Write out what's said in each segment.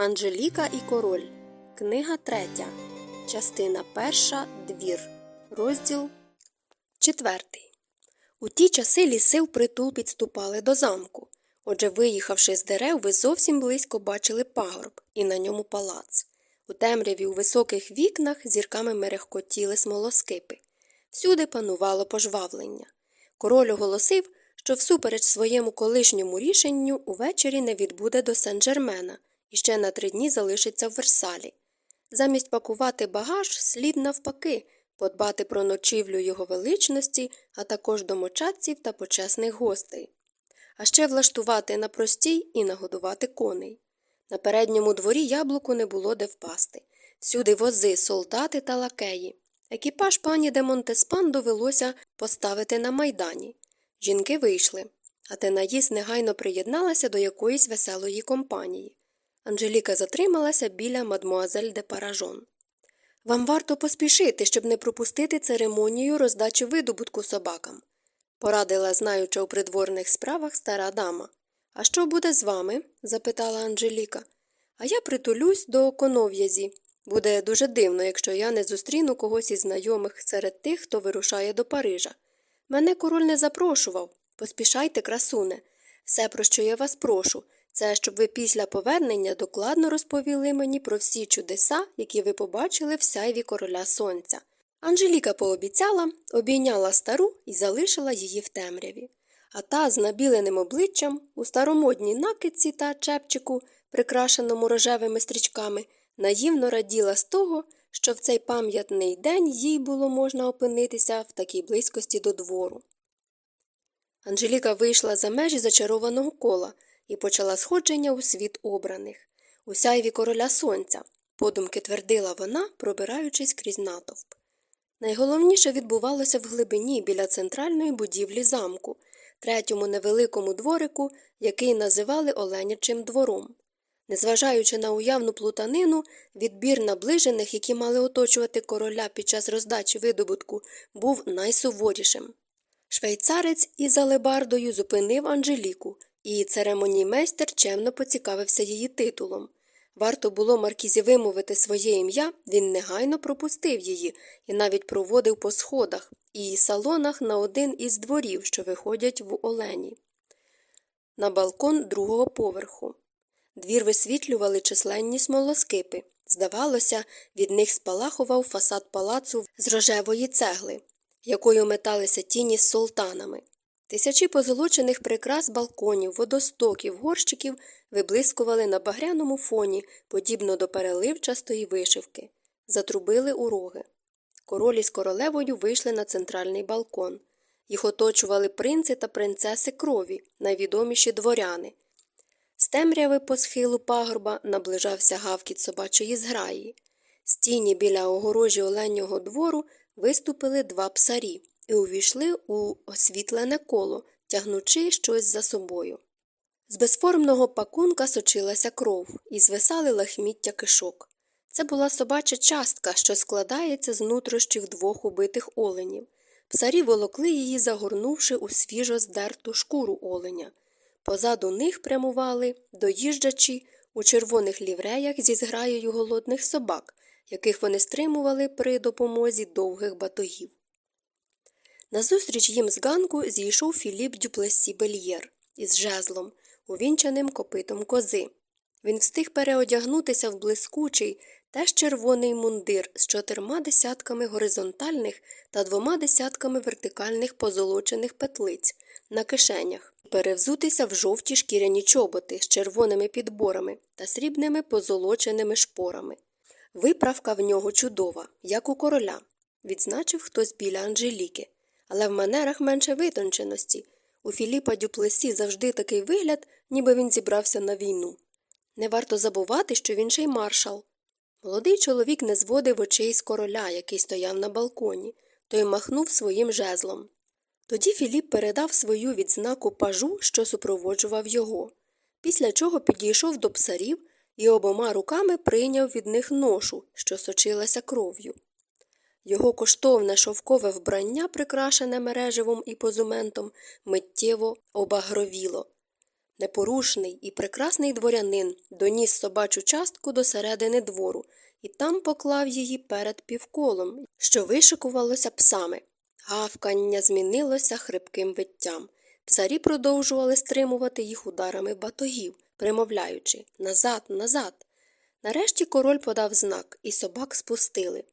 Анжеліка і король. Книга третя. Частина перша. Двір. Розділ четвертий. У ті часи ліси впритул підступали до замку. Отже, виїхавши з дерев, ви зовсім близько бачили пагорб і на ньому палац. У темряві у високих вікнах зірками мерехкотіли смолоскипи. Всюди панувало пожвавлення. Король оголосив, що всупереч своєму колишньому рішенню увечері не відбуде до Сен-Жермена і ще на три дні залишиться в Версалі. Замість пакувати багаж слід навпаки подбати про ночівлю його величності, а також домочадців та почесних гостей, а ще влаштувати на простій і нагодувати коней. На передньому дворі яблуку не було де впасти. Всюди вози, солдати та лакеї. Екіпаж пані де Монтеспан довелося поставити на майдані. Жінки вийшли, а Тенаїс негайно приєдналася до якоїсь веселої компанії. Анжеліка затрималася біля мадмуазель де Паражон. Вам варто поспішити, щоб не пропустити церемонію роздачі видобутку собакам, порадила, знаюча у придворних справах стара дама. А що буде з вами? запитала Анжеліка. А я притулюсь до конов'язі. Буде дуже дивно, якщо я не зустріну когось із знайомих серед тих, хто вирушає до Парижа. Мене король не запрошував. Поспішайте, красуне. Все, про що я вас прошу, це щоб ви після повернення докладно розповіли мені про всі чудеса, які ви побачили в сяйві короля сонця. Анжеліка пообіцяла, обійняла стару і залишила її в темряві. А та з набіленим обличчям, у старомодній накидці та чепчику, прикрашеному рожевими стрічками, наївно раділа з того, що в цей пам'ятний день їй було можна опинитися в такій близькості до двору. Анжеліка вийшла за межі зачарованого кола і почала сходження у світ обраних, у сяйві короля сонця, подумки твердила вона, пробираючись крізь натовп. Найголовніше відбувалося в глибині біля центральної будівлі замку, третьому невеликому дворику, який називали Оленячим двором. Незважаючи на уявну плутанину, відбір наближених, які мали оточувати короля під час роздачі видобутку, був найсуворішим. Швейцарець із алебардою зупинив Анжеліку, і церемоніймейстер чемно поцікавився її титулом. Варто було Маркізі вимовити своє ім'я, він негайно пропустив її і навіть проводив по сходах і салонах на один із дворів, що виходять в Олені, на балкон другого поверху. Двір висвітлювали численні смолоскипи. Здавалося, від них спалахував фасад палацу з рожевої цегли, якою металися тіні з султанами. Тисячі позолочених прикрас балконів, водостоків, горщиків виблискували на багряному фоні, подібно до переливчастої вишивки, затрубили у роги. Королі з королевою вийшли на центральний балкон. Їх оточували принци та принцеси крові, найвідоміші дворяни. З темряви по схилу пагорба наближався гавкіт собачої зграї. З тіні біля огорожі оленього двору виступили два псарі і увійшли у освітлене коло, тягнучи щось за собою. З безформного пакунка сочилася кров і звисали лахміття кишок. Це була собача частка, що складається з нутрощів двох убитих оленів. Псарі волокли її, загорнувши у свіжо здерту шкуру оленя. Позаду них прямували доїжджачі у червоних лівреях зі зграєю голодних собак, яких вони стримували при допомозі довгих батогів. Назустріч їм з ганку зійшов Філіп Дюплесі Бельєр із жезлом, увінчаним копитом кози. Він встиг переодягнутися в блискучий, теж червоний мундир з чотирма десятками горизонтальних та двома десятками вертикальних позолочених петлиць на кишенях, перевзутися в жовті шкіряні чоботи з червоними підборами та срібними позолоченими шпорами. Виправка в нього чудова, як у короля, відзначив хтось біля Анжеліки, але в манерах менше витонченості. У Філіпа Дюплесі завжди такий вигляд, ніби він зібрався на війну. Не варто забувати, що він ще й маршал. Молодий чоловік не зводив очей з короля, який стояв на балконі, той махнув своїм жезлом. Тоді Філіп передав свою відзнаку пажу, що супроводжував його, після чого підійшов до псарів і обома руками прийняв від них ношу, що сочилася кров'ю. Його коштовне шовкове вбрання, прикрашене мереживом і позументом, миттєво обагровіло. непорушний і прекрасний дворянин доніс собачу частку до середини двору і там поклав її перед півколом, що вишикувалося псами. Гавкання змінилося хрипким виттям. Псарі продовжували стримувати їх ударами батогів, примовляючи назад, назад. Нарешті король подав знак, і собак спустили.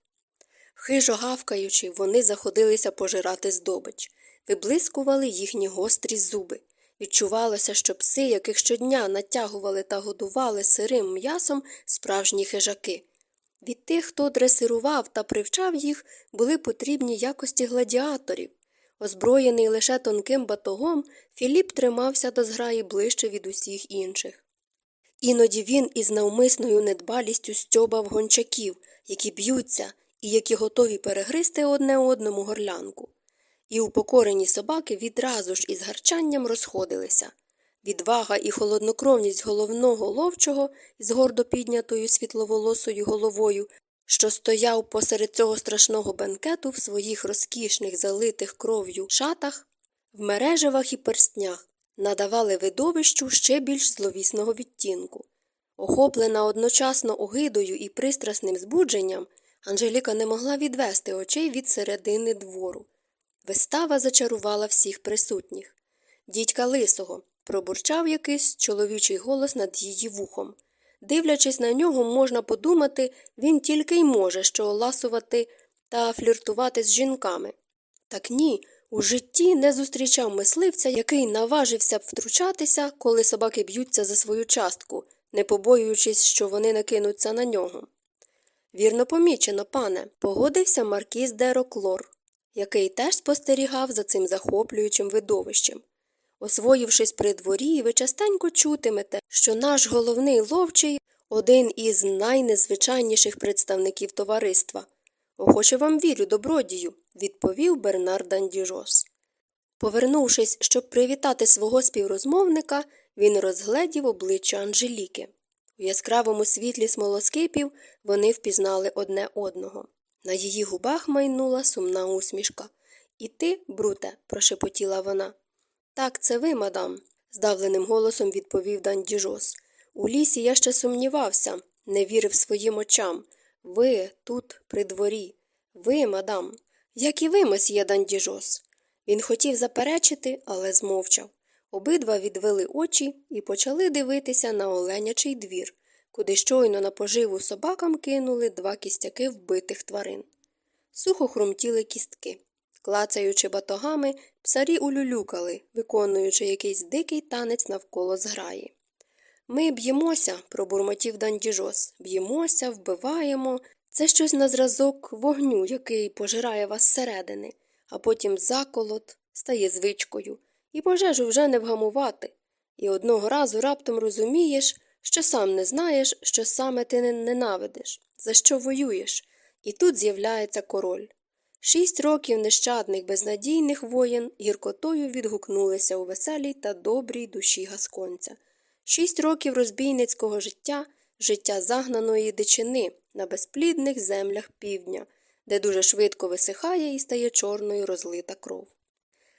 Хижо гавкаючи, вони заходилися пожирати здобич, виблискували їхні гострі зуби. Відчувалося, що пси, яких щодня натягували та годували сирим м'ясом справжні хижаки. Від тих, хто дресирував та привчав їх, були потрібні якості гладіаторів. Озброєний лише тонким батогом, Філіп тримався до зграї ближче від усіх інших. Іноді він із навмисною недбалістю стьобав гончаків, які б'ються і які готові перегризти одне одному горлянку. І упокорені собаки відразу ж із гарчанням розходилися. Відвага і холоднокровність головного ловчого із гордо піднятою світловолосою головою, що стояв посеред цього страшного бенкету в своїх розкішних, залитих кров'ю шатах, в мережевах і перстнях, надавали видовищу ще більш зловісного відтінку. Охоплена одночасно огидою і пристрасним збудженням, Анжеліка не могла відвести очей від середини двору. Вистава зачарувала всіх присутніх. Дідька лисого пробурчав якийсь чоловічий голос над її вухом. Дивлячись на нього, можна подумати, він тільки й може що ласувати та фліртувати з жінками. Так ні, у житті не зустрічав мисливця, який наважився б втручатися, коли собаки б'ються за свою частку, не побоюючись, що вони накинуться на нього. Вірно помічено, пане, погодився маркіз де Роклор, який теж спостерігав за цим захоплюючим видовищем. Освоївшись при дворі, ви частенько чутимете, що наш головний ловчий один із найнезвичайніших представників товариства. Охоче вам вірю, добродію, відповів Бернар Дандіжос. Повернувшись, щоб привітати свого співрозмовника, він розгледів обличчя Анжеліки. У яскравому світлі смолоскипів вони впізнали одне одного. На її губах майнула сумна усмішка. І ти, бруте, прошепотіла вона. Так, це ви, мадам, здавленим голосом відповів Дандіжос. У лісі я ще сумнівався, не вірив своїм очам. Ви тут, при дворі. Ви, мадам, як і ви, месьє Дандіжос. Він хотів заперечити, але змовчав. Обидва відвели очі і почали дивитися на оленячий двір, куди щойно на поживу собакам кинули два кістяки вбитих тварин. Сухо хрумтіли кістки. Клацаючи батогами, псарі улюлюкали, виконуючи якийсь дикий танець навколо зграї. Ми б'ємося, пробурмотів Дандіжос, б'ємося, вбиваємо. Це щось на зразок вогню, який пожирає вас зсередини, а потім заколот стає звичкою, і пожежу вже не вгамувати. І одного разу раптом розумієш, що сам не знаєш, що саме ти не ненавидиш, за що воюєш, і тут з'являється король. Шість років нещадних безнадійних воєн гіркотою відгукнулися у веселій та добрій душі гасконця. Шість років розбійницького життя, життя загнаної дичини на безплідних землях півдня, де дуже швидко висихає і стає чорною розлита кров.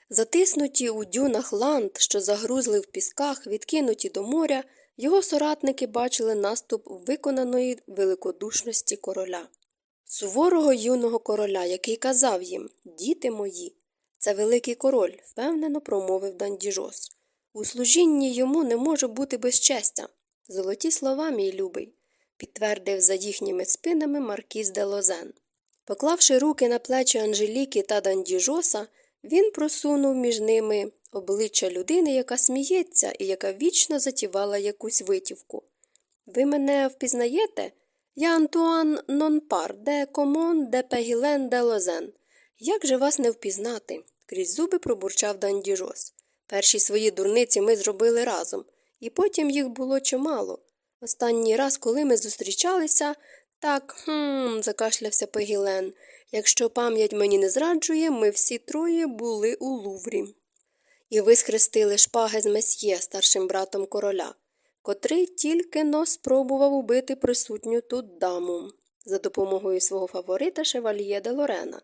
Затиснуті у дюнах ланд, що загрузли в пісках, відкинуті до моря, його соратники бачили наступ виконаної великодушності короля. Суворого юного короля, який казав їм Діти мої. Це великий король, впевнено промовив Дандіжос. У служінні йому не може бути безчестя. Золоті слова, мій любий, підтвердив за їхніми спинами маркіз де Лозен. Поклавши руки на плечі Анжеліки та Дандіжоса, він просунув між ними обличчя людини, яка сміється і яка вічно затівала якусь витівку. Ви мене впізнаєте? Я Антуан Нонпар, де Комон, де Пегілен, де Лозен. Як же вас не впізнати? крізь зуби пробурчав Дандіжос. Перші свої дурниці ми зробили разом, і потім їх було чимало. Останній раз, коли ми зустрічалися, так, хм, закашлявся Пегілен. Якщо пам'ять мені не зраджує, ми всі троє були у Луврі. І ви схрестили шпаги з месьє, старшим братом короля котрий тільки но спробував убити присутню тут даму за допомогою свого фаворита шевальє де Лорена.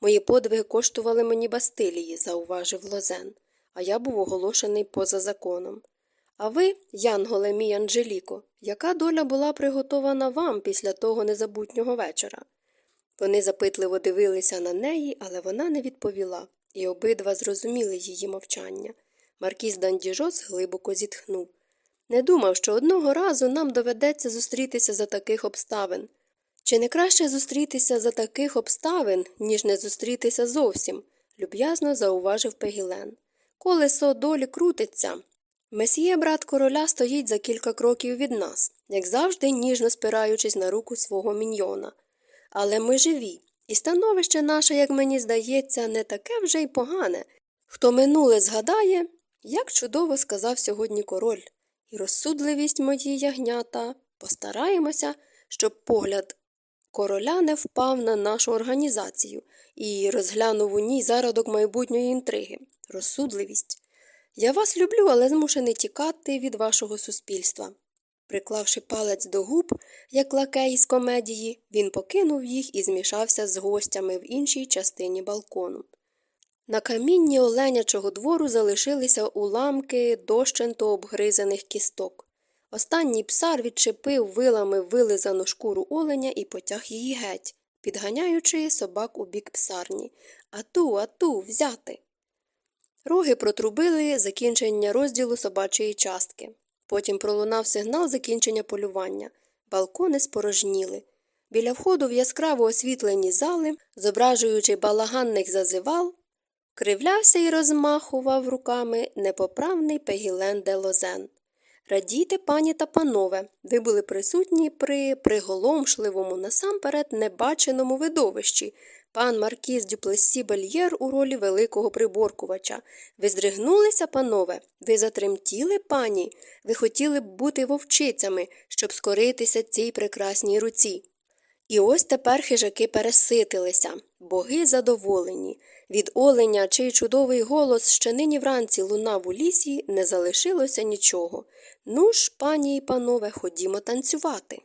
Мої подвиги коштували мені Бастилії, зауважив Лозен, а я був оголошений поза законом. А ви, Янголе мій Анжеліко, яка доля була приготована вам після того незабутнього вечора? Вони запитливо дивилися на неї, але вона не відповіла, і обидва зрозуміли її мовчання. Маркіз Дандіжос глибоко зітхнув. Не думав, що одного разу нам доведеться зустрітися за таких обставин. Чи не краще зустрітися за таких обставин, ніж не зустрітися зовсім? люб'язно зауважив Пегілен. Колесо долі крутиться. Месьє, брат короля, стоїть за кілька кроків від нас, як завжди, ніжно спираючись на руку свого міньйона. Але ми живі, і становище наше, як мені здається, не таке вже й погане. Хто минуле згадає, як чудово сказав сьогодні король, і розсудливість мої ягнята, постараємося, щоб погляд короля не впав на нашу організацію і розглянув у ній зародок майбутньої інтриги. Розсудливість. Я вас люблю, але змушений тікати від вашого суспільства. Приклавши палець до губ, як лакей з комедії, він покинув їх і змішався з гостями в іншій частині балкону. На камінні оленячого двору залишилися уламки дощенто обгризаних кісток. Останній псар відчепив вилами вилизану шкуру оленя і потяг її геть, підганяючи собак у бік псарні. Ату, ату, взяти. Роги протрубили закінчення розділу собачої частки. Потім пролунав сигнал закінчення полювання. Балкони спорожніли. Біля входу в яскраво освітлені зали, зображуючи балаганних зазивал, кривлявся і розмахував руками непоправний Пегілен де Лозен. Радійте, пані та панове, ви були присутні при приголомшливому, насамперед небаченому видовищі. Пан Маркіз Дюплесі Бельєр у ролі великого приборкувача. Ви здригнулися, панове, ви затремтіли, пані, ви хотіли б бути вовчицями, щоб скоритися цій прекрасній руці. І ось тепер хижаки переситилися, боги задоволені. Від оленя, чий чудовий голос ще нині вранці лунав у лісі, не залишилося нічого. Ну ж, пані і панове, ходімо танцювати.